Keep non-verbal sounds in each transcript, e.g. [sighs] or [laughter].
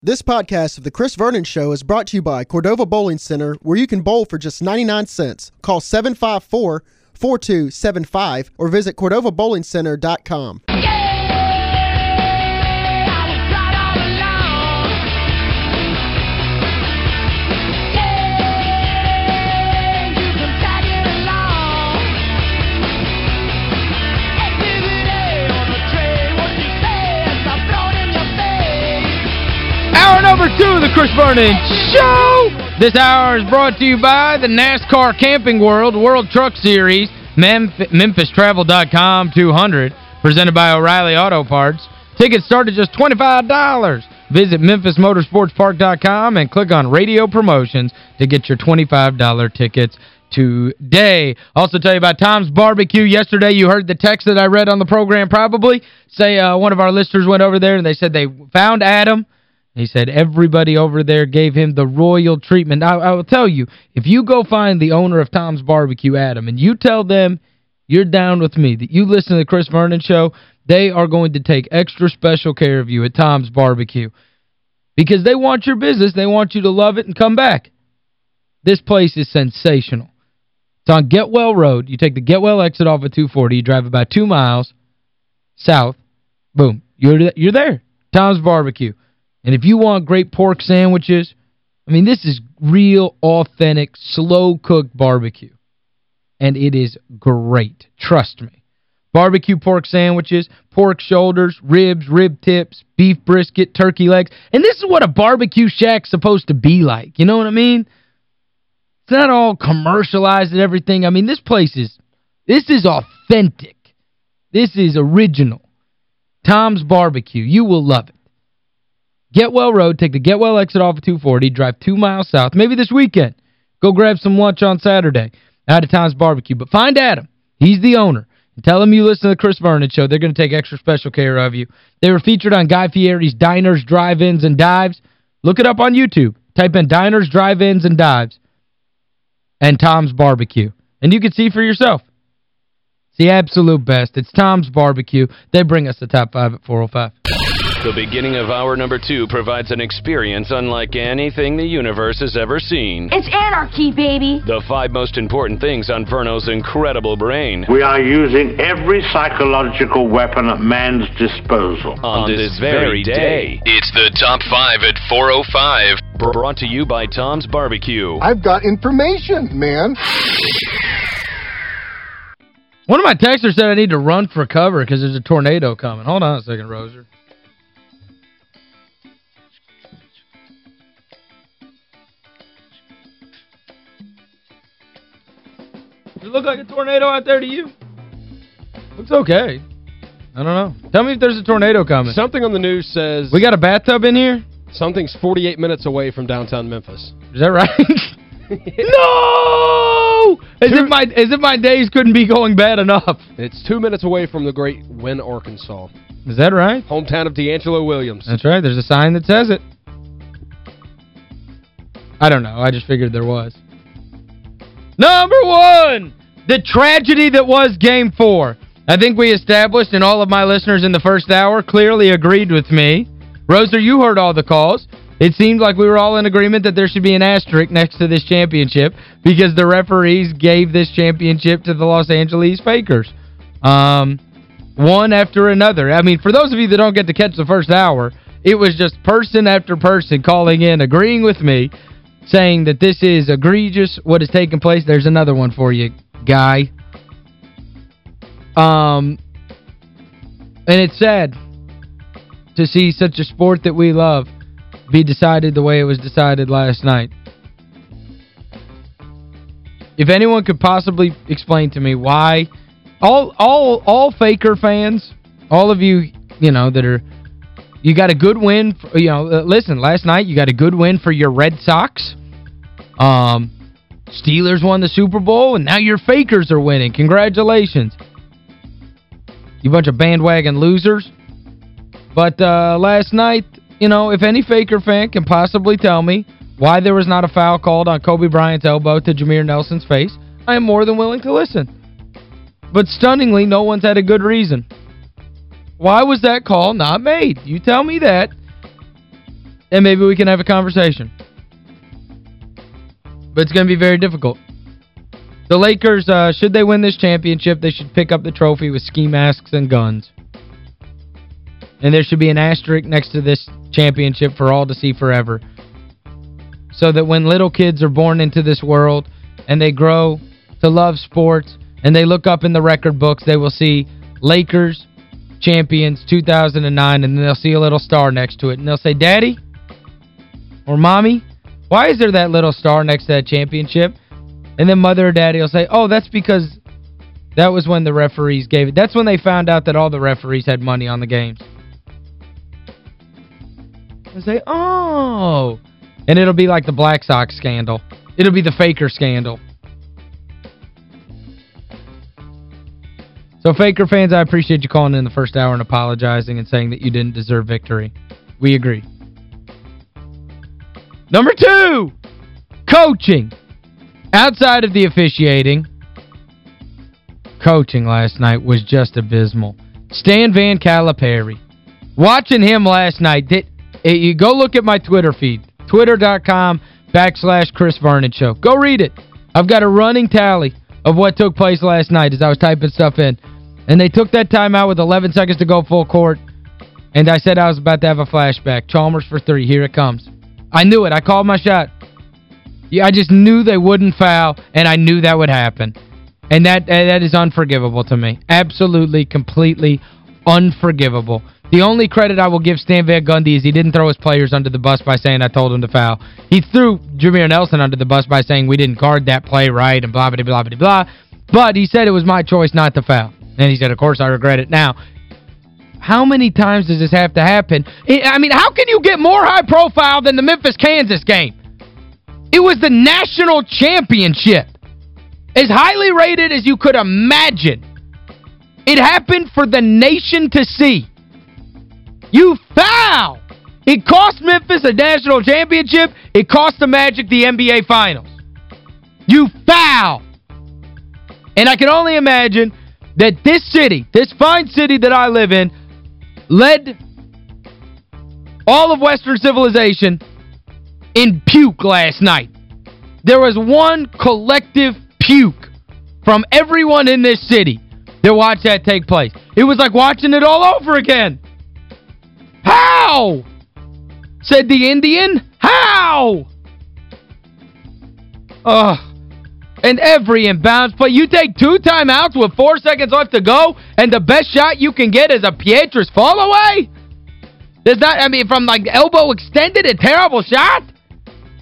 This podcast of The Chris Vernon Show is brought to you by Cordova Bowling Center, where you can bowl for just 99 cents. Call 754-4275 or visit CordovaBowlingCenter.com. Hour number two of the Chris Vernon Show. This hour is brought to you by the NASCAR Camping World World Truck Series, Memf MemphisTravel.com 200, presented by O'Reilly Auto Parts. Tickets start at just $25. Visit MemphisMotorsportsPark.com and click on Radio Promotions to get your $25 tickets today. Also tell you about Tom's Barbecue. Yesterday you heard the text that I read on the program probably. Say uh, one of our listeners went over there and they said they found Adam. He said everybody over there gave him the royal treatment. I, I will tell you, if you go find the owner of Tom's Barbecue, Adam, and you tell them you're down with me, that you listen to the Chris Vernon Show, they are going to take extra special care of you at Tom's Barbecue. Because they want your business. They want you to love it and come back. This place is sensational. It's on Getwell Road. You take the Getwell exit off of 240. You drive about two miles south. Boom. You're, you're there. Tom's Barbecue. And if you want great pork sandwiches, I mean, this is real, authentic, slow-cooked barbecue. And it is great. Trust me. Barbecue pork sandwiches, pork shoulders, ribs, rib tips, beef brisket, turkey legs. And this is what a barbecue shack's supposed to be like. You know what I mean? It's not all commercialized and everything. I mean, this place is, this is authentic. This is original. Tom's Barbecue. You will love it. Getwell Road, take the Getwell exit off of 240, drive two miles south, maybe this weekend. Go grab some lunch on Saturday out of Tom's Barbecue. But find Adam. He's the owner. Tell him you listen to the Chris Vernon Show. They're going to take extra special care of you. They were featured on Guy Fieri's Diners, Drive-Ins, and Dives. Look it up on YouTube. Type in Diners, Drive-Ins, and Dives. And Tom's Barbecue. And you can see for yourself. It's the absolute best. It's Tom's Barbecue. They bring us the top five at 405. The beginning of hour number two provides an experience unlike anything the universe has ever seen. It's anarchy, baby. The five most important things on Verno's incredible brain. We are using every psychological weapon at man's disposal. On this very day. It's the top five at 405. Brought to you by Tom's Barbecue. I've got information, man. One of my texters said I need to run for cover because there's a tornado coming. Hold on a second, Roser. Does it look like a tornado out there to you? Looks okay. I don't know. Tell me if there's a tornado coming. Something on the news says... We got a bathtub in here? Something's 48 minutes away from downtown Memphis. Is that right? [laughs] no! As if, my, as if my days couldn't be going bad enough. It's two minutes away from the great Wynne, Arkansas. Is that right? Hometown of DeAngelo Williams. That's right. There's a sign that says it. I don't know. I just figured there was. Number one, the tragedy that was Game 4. I think we established, and all of my listeners in the first hour clearly agreed with me. Roser, you heard all the calls. It seemed like we were all in agreement that there should be an asterisk next to this championship because the referees gave this championship to the Los Angeles Fakers. Um, one after another. I mean, for those of you that don't get to catch the first hour, it was just person after person calling in, agreeing with me, saying that this is egregious, what is taking place. There's another one for you, guy. Um, and it's sad to see such a sport that we love be decided the way it was decided last night. If anyone could possibly explain to me why all all all Faker fans, all of you, you know, that are you got a good win, for, you know, uh, listen, last night you got a good win for your Red Sox. Um Steelers won the Super Bowl and now your Fakers are winning. Congratulations. You bunch of bandwagon losers. But uh, last night, you know, if any Faker fan can possibly tell me why there was not a foul called on Kobe Bryant's elbow to Jameer Nelson's face, I am more than willing to listen. But stunningly, no one's had a good reason. Why was that call not made? You tell me that. and maybe we can have a conversation. But it's going to be very difficult. The Lakers, uh, should they win this championship, they should pick up the trophy with ski masks and guns. And there should be an asterisk next to this championship for all to see forever. So that when little kids are born into this world and they grow to love sports and they look up in the record books, they will see Lakers champions 2009 and then they'll see a little star next to it. And they'll say, Daddy or Mommy, why is there that little star next to that championship? And then Mother or Daddy will say, oh, that's because that was when the referees gave it. That's when they found out that all the referees had money on the games. They'll say, oh. And it'll be like the Black Sox scandal. It'll be the Faker scandal. So, Faker fans, I appreciate you calling in the first hour and apologizing and saying that you didn't deserve victory. We agree. Number two, coaching. Outside of the officiating, coaching last night was just abysmal. Stan Van Calipari. Watching him last night, did, eh, you go look at my Twitter feed, twitter.com backslash Chris Vernon Show. Go read it. I've got a running tally of what took place last night as I was typing stuff in. And they took that time out with 11 seconds to go full court. And I said I was about to have a flashback. Chalmers for three. Here it comes. I knew it. I called my shot. Yeah, I just knew they wouldn't foul, and I knew that would happen. And that that is unforgivable to me. Absolutely, completely unforgivable. The only credit I will give Stan Van Gundy is he didn't throw his players under the bus by saying I told him to foul. He threw Jameer Nelson under the bus by saying we didn't guard that play right and blah, blah, blah, blah, blah. But he said it was my choice not to foul. And he said, of course, I regret it. Now, how many times does this have to happen? I mean, how can you get more high profile than the Memphis-Kansas game? It was the national championship. As highly rated as you could imagine. It happened for the nation to see. You foul! It cost Memphis a national championship. It cost the Magic the NBA Finals. You foul! And I can only imagine that this city, this fine city that I live in, led all of Western civilization in puke last night. There was one collective puke from everyone in this city that watched that take place. It was like watching it all over again. How? Said the Indian. How? Ugh. And every inbounds play, you take two timeouts with four seconds left to go, and the best shot you can get is a Pietrus fall away? Does that, I mean, from like elbow extended, a terrible shot?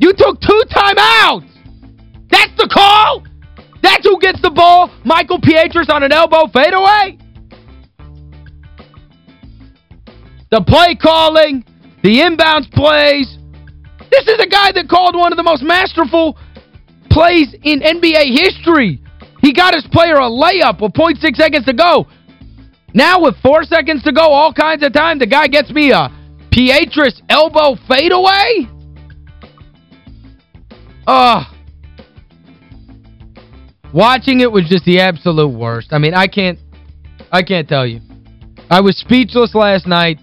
You took two timeouts! That's the call? That's who gets the ball? Mickael Pietrus on an elbow fadeaway? The play calling, the inbounds plays. This is a guy that called one of the most masterful plays in NBA history. He got his player a layup with .6 seconds to go. Now with four seconds to go, all kinds of time, the guy gets me a Pietrus elbow fadeaway? Ugh. Watching it was just the absolute worst. I mean, I can't I can't tell you. I was speechless last night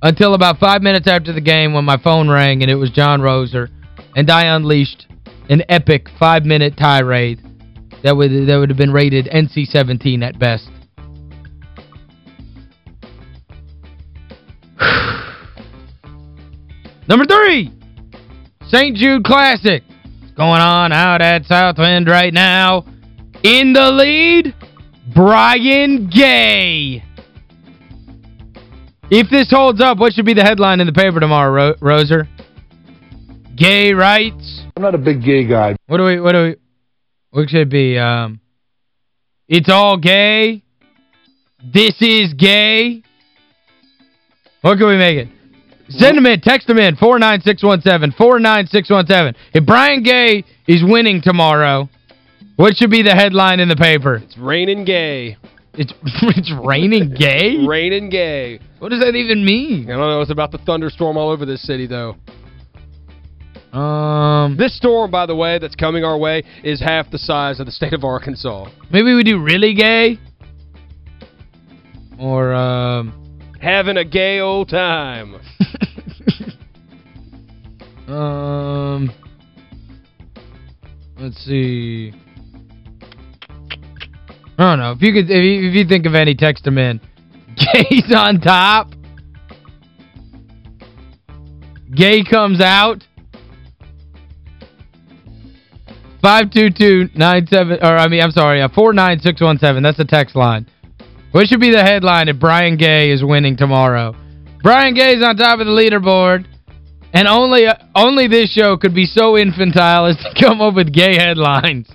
until about five minutes after the game when my phone rang and it was John Roser. And I unleashed an epic five-minute tirade that would that would have been rated NC-17 at best. [sighs] Number three, St. Jude Classic. Going on out at Southwind right now. In the lead, Brian Gay. If this holds up, what should be the headline in the paper tomorrow, Ro Roser? Gay rights. I'm not a big gay guy. What do we what do we what should it be? Um It's all gay. This is gay. What can we make it? Send them in. Text them in. 49617. 49617. If Brian Gay is winning tomorrow, what should be the headline in the paper? It's raining gay. It's [laughs] it's raining gay? raining gay. What does that even mean? I don't know. It's about the thunderstorm all over this city, though. Um, This storm, by the way, that's coming our way is half the size of the state of Arkansas. Maybe we do really gay? Or, um... Having a gay old time. [laughs] Um, let's see. I don't know. If you could, if you, if you think of any, text them in. [laughs] Gay's on top. Gay comes out. 522-97, or I mean, I'm sorry, uh, 49617. That's the text line. What should be the headline if Brian Gay is winning tomorrow? Brian Gay's on top of the leaderboard, and only uh, only this show could be so infantile as to [laughs] come up with gay headlines.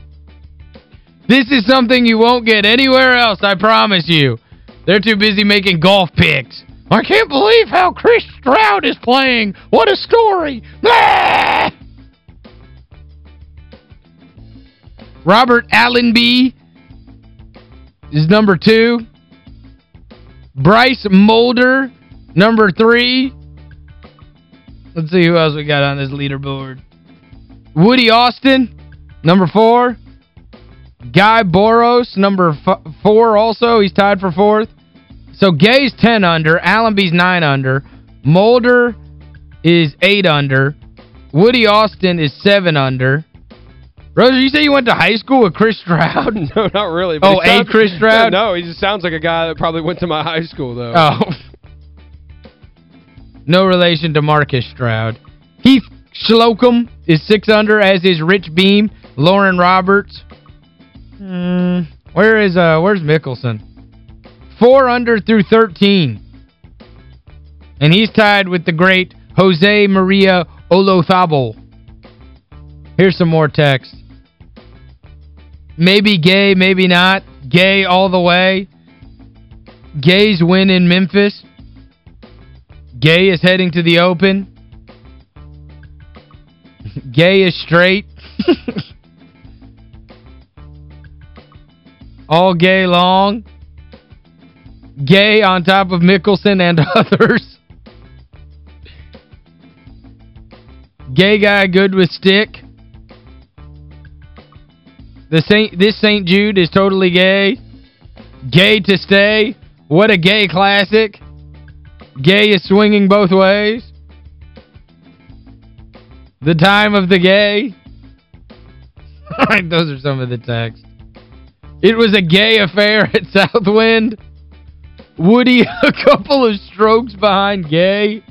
This is something you won't get anywhere else, I promise you. They're too busy making golf picks. I can't believe how Chris Stroud is playing. What a story. Blah! Robert Allenby is number two. Bryce Molder, number three. Let's see who else we got on this leaderboard. Woody Austin, number four. Guy Boros, number four also. He's tied for fourth. So Gay's 10 under. Allenby's 9 under. Mulder is 8 under. Woody Austin is 7 under. Roger, you say you went to high school with Chris Stroud? [laughs] no, not really. oh, a Chris Stroud? [laughs] No, he just sounds like a guy that probably went to my high school, though. Oh. no relation to Marcus Stroud. Heath Slocum is 6 under, as is Rich Beem, Loren Roberts. Mm, where is uh where's Mickelson? 4 under through 13. And he's tied with the great Jose Maria Olazabal. Here's some more text. Maybe gay, maybe not. Gay all the way. Gay's win in Memphis. Gay is heading to the Open. [laughs] Gay is straight. [laughs] all gay long. Gay on top of Mickelson and [laughs] others. Gay guy good with stick. The Saint this St. Jude is totally gay. Gay to stay. What a gay classic. Gay is swinging both ways. The time of the gay. [laughs] Those are some of the text. It was a gay affair [laughs] at Southwind. Woody [laughs] a couple of strokes behind Gay.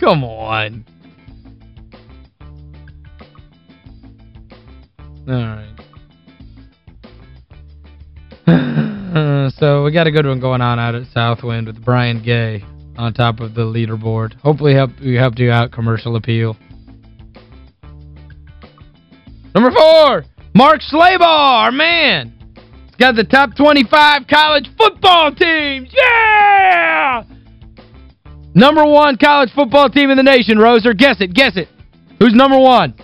Come on. All right. [sighs] so we got a good one going on out at Southwind with Brian Gay on top of the leaderboard. Hopefully help we helped you out commercial appeal. Number four, Mark Schlabach, our man. He's got the top 25 college football teams. Yeah! Number one college football team in the nation, Roser. Guess it, guess it. Who's number one?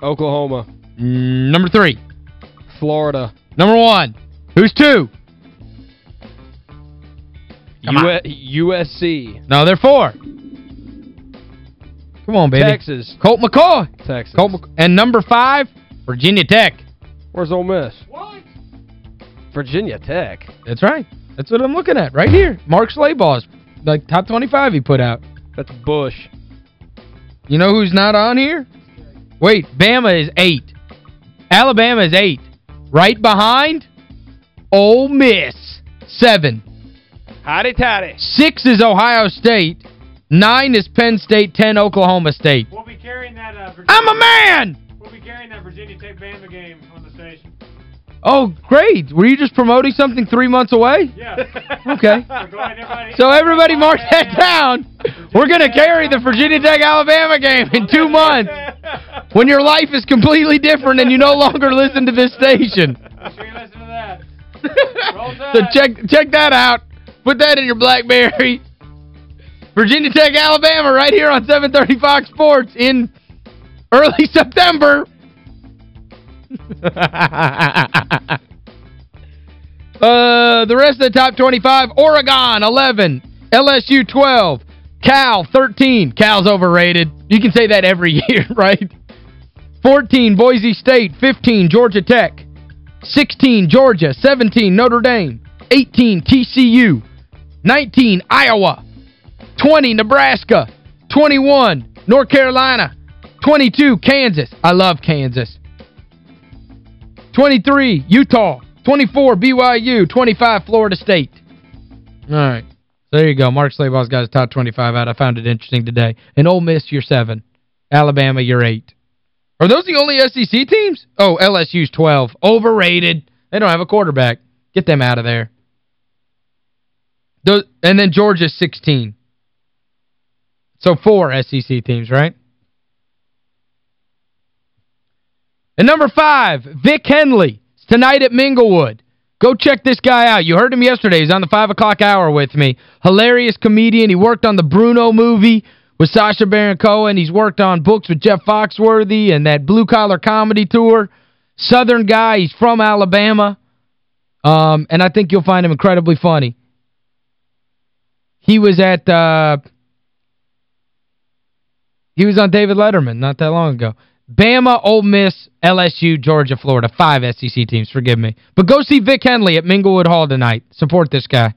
Oklahoma. Mm, number three. Florida. Number one. Who's two? USC. No, they're four. Come on, baby. Texas. Colt McCoy. Texas. Colt McCoy. And number five, Virginia Tech. Where's Ole Miss? What? Virginia Tech. That's right. That's what I'm looking at right here. Mark Schlabach's like top 25 he put out. That's Bush. You know who's not on here? Wait, Bama is eight. Alabama is eight. Right behind, Ole Miss, seven. Hotty toddy. Six is Ohio State. Nine is Penn State. Ten, Oklahoma State. We'll be carrying that uh, Virginia I'm a man! We'll be carrying that Virginia Tech Bama game on the station. Oh, great. Were you just promoting something three months away? Yeah. [laughs] Okay. [laughs] So, everybody, so everybody [laughs] mark that down. We're going to carry the Virginia Tech-Alabama game in two months when your life is completely different and you no longer listen to this station. Sure you listen to that. [laughs] so check check that out. Put that in your BlackBerry. [laughs] Virginia Tech, Alabama, right here on 730 Fox Sports in early [laughs] September. uh, the rest of the top 25, Oregon, 11. LSU, 12. Cal, 13. Cal's overrated. You can say that every year, right? 14, Boise State. 15, Georgia Tech. 16, Georgia. 17, Notre Dame. 18, TCU. 19, Iowa. 20, Nebraska. 21, North Carolina. 22, Kansas. I love Kansas. 23, Utah. 24, BYU. 25, Florida State. All right. So there you go. Mark Schlabach's got his top 25 out. I found it interesting today. And Ole Miss, you're 7. Alabama, you're 8. Are those the only SEC teams? Oh, LSU's 12. Overrated. They don't have a quarterback. Get them out of there. Those, and then Georgia's 16. So four SEC teams, right? And number five, Vic Henley. It's tonight at Minglewood. Go check this guy out. You heard him yesterday. He's on the 5 o'clock hour with me. Hilarious comedian. He worked on the Bruno movie with Sacha Baron Cohen. He's worked on books with Jeff Foxworthy and that Blue Collar Comedy Tour. Southern guy. He's from Alabama. Um, and I think you'll find him incredibly funny. He was at... Uh, he was on David Letterman not that long ago. Bama, Ole Miss, LSU, Georgia, Florida. Five SEC teams, forgive me. But go see Vic Henley at Minglewood Hall tonight. Support this guy.